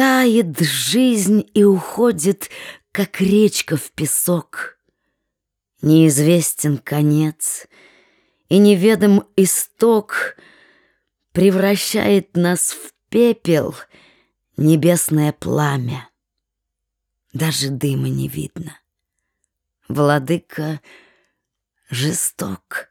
Тает жизнь и уходит, как речка в песок. Неизвестен конец, и неведом исток Превращает нас в пепел небесное пламя. Даже дыма не видно. Владыка жесток.